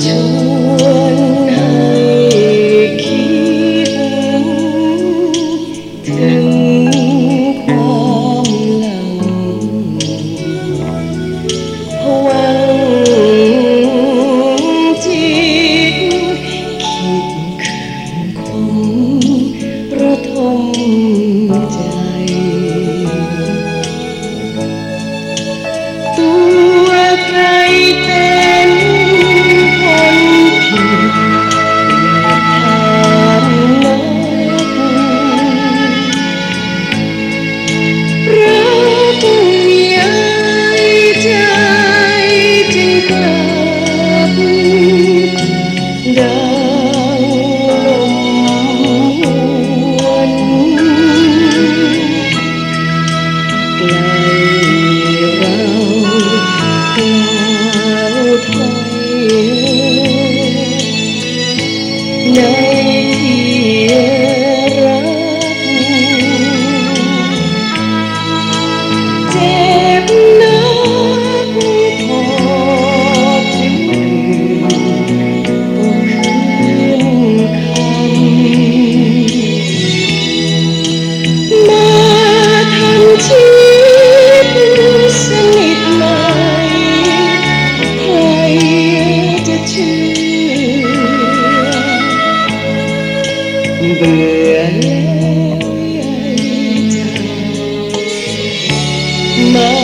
Чудо. bưởi mơ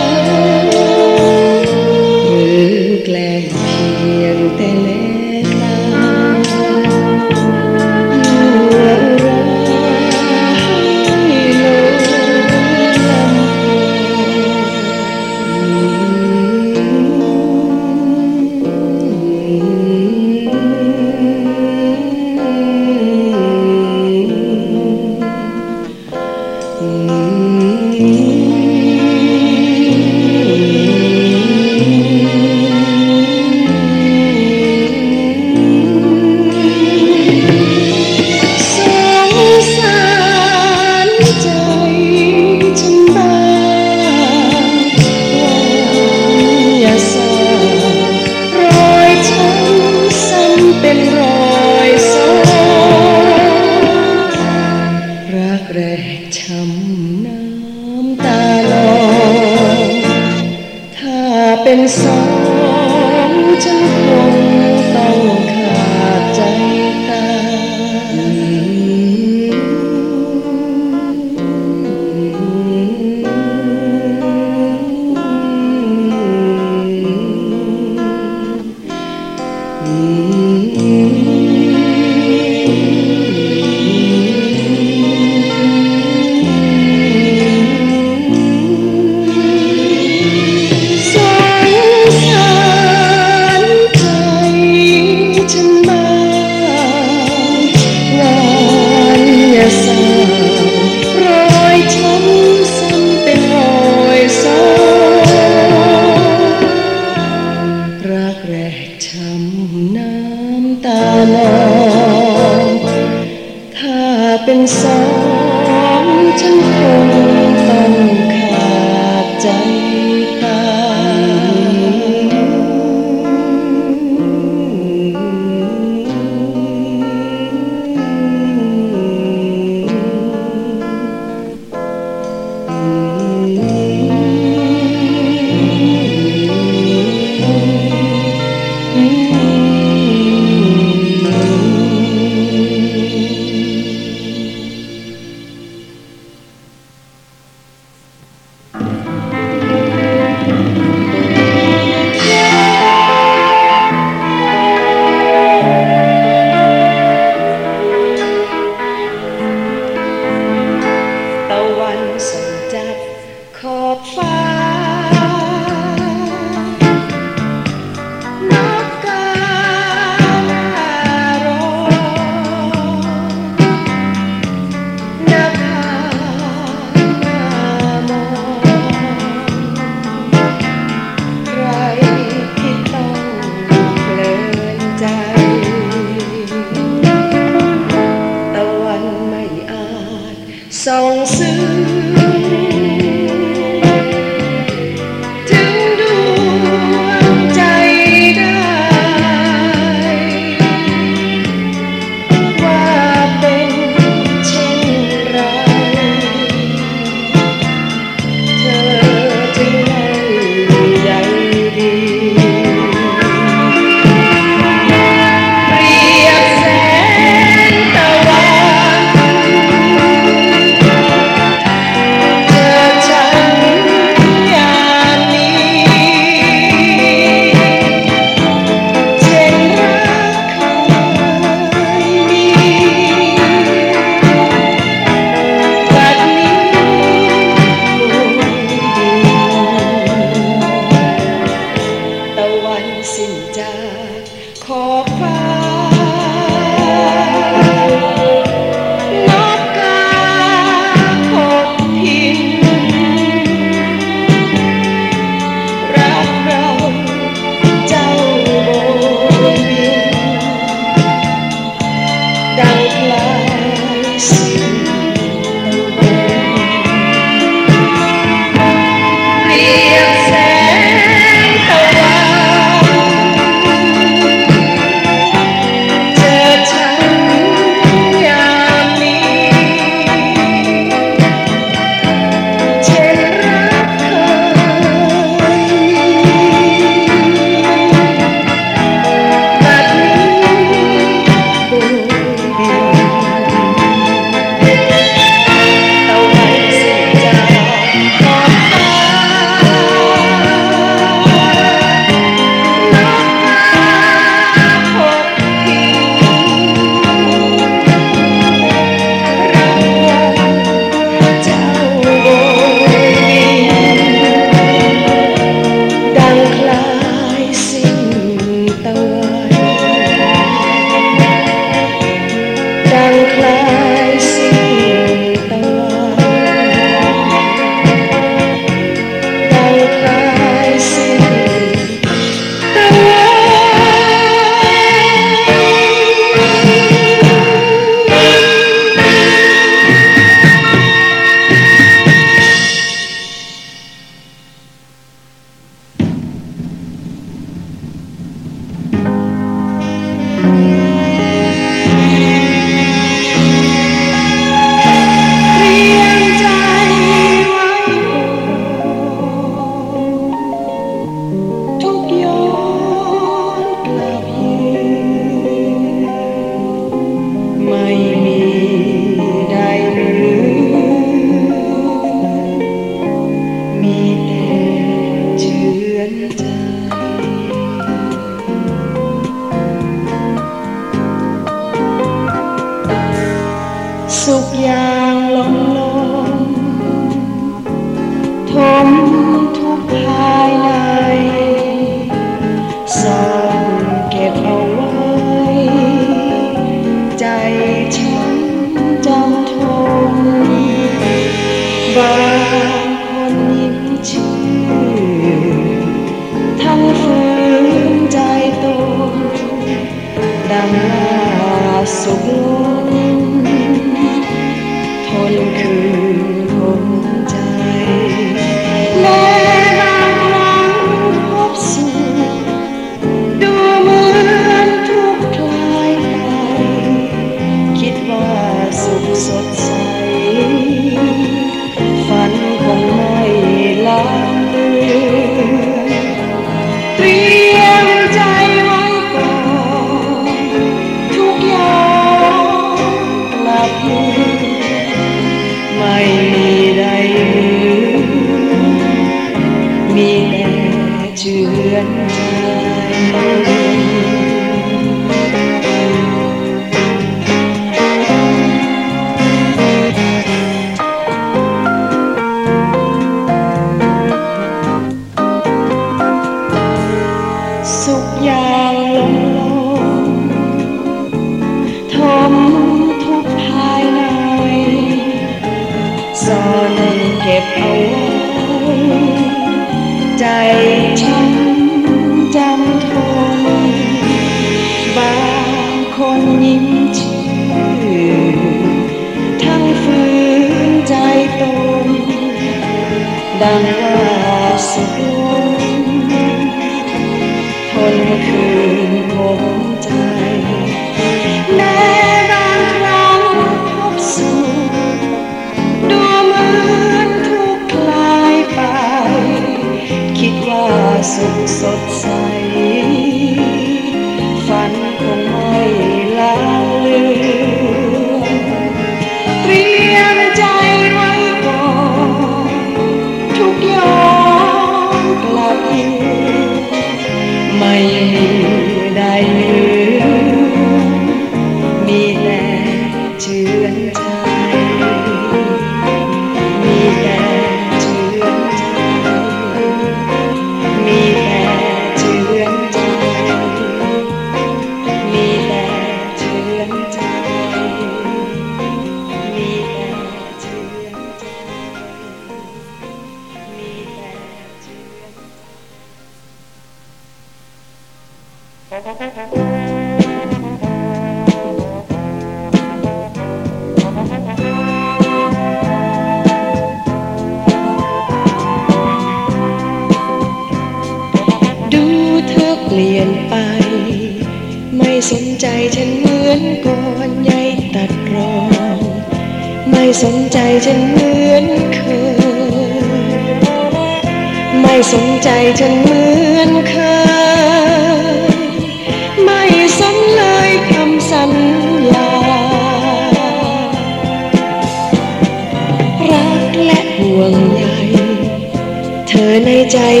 ในใจ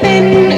been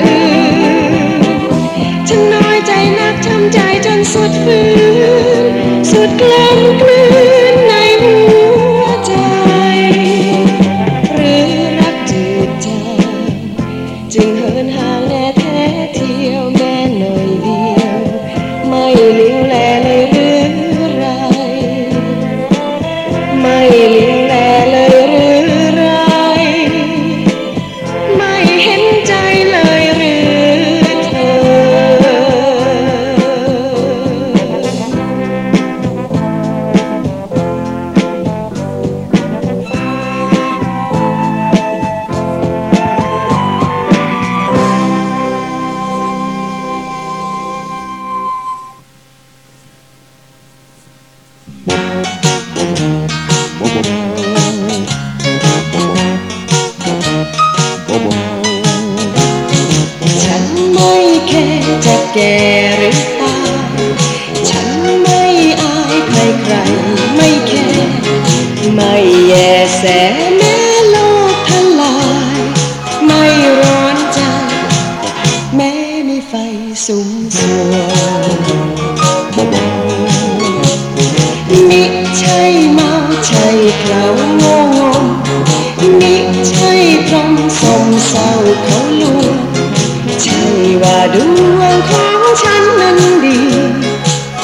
นดี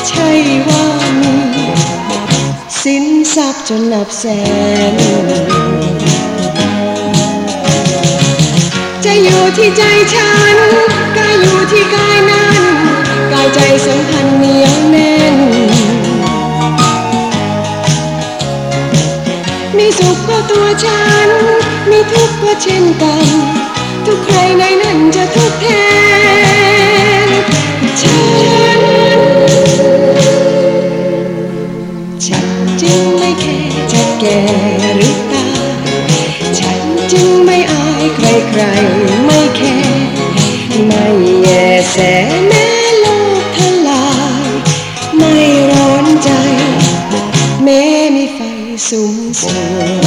ใช่ว่ามีสินทรัพย์จนหลับแสน จะอยู่ที่ใจฉันกายอยู่ที่กายนั้น กายใจสัมพันธ์เนียวแน่น มีสุขก็ตัวฉัน มีทุกข์ก็เช่นกัน ทุกใครในนั้นจะทุกข์แทน time. ครไม่แคร์ไม่แย่แสแม้โลกทลาย ไม่ร้อนใจ แม้มีไฟสูงส่ง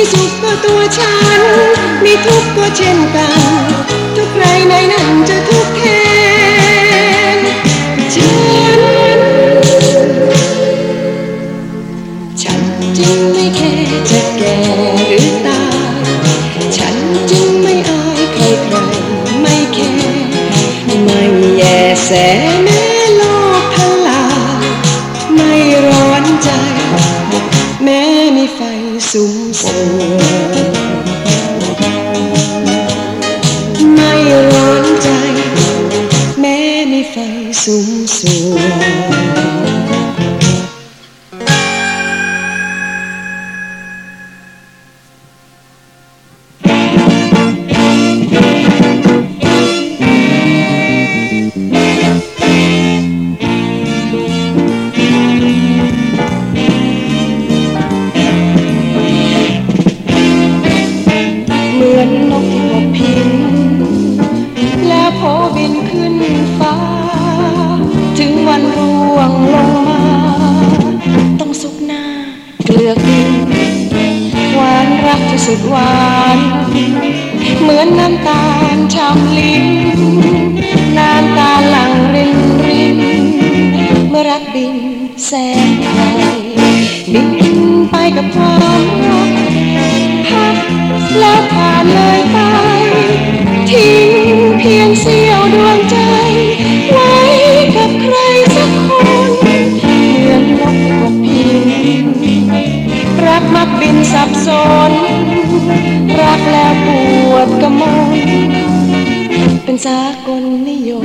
ีสุขก็ตัวฉัน มีทุกข์ก็เช่นกัน ทุกใครในนั้นจะทุกข์านเลยไป ทิ้งเพียงเสี้ยวดวงใจ ไว้กับใครสักคนเดือนนกกบพินรักมักบินสับสน รักแล้วปวดกระมนเป็นสากลนิยม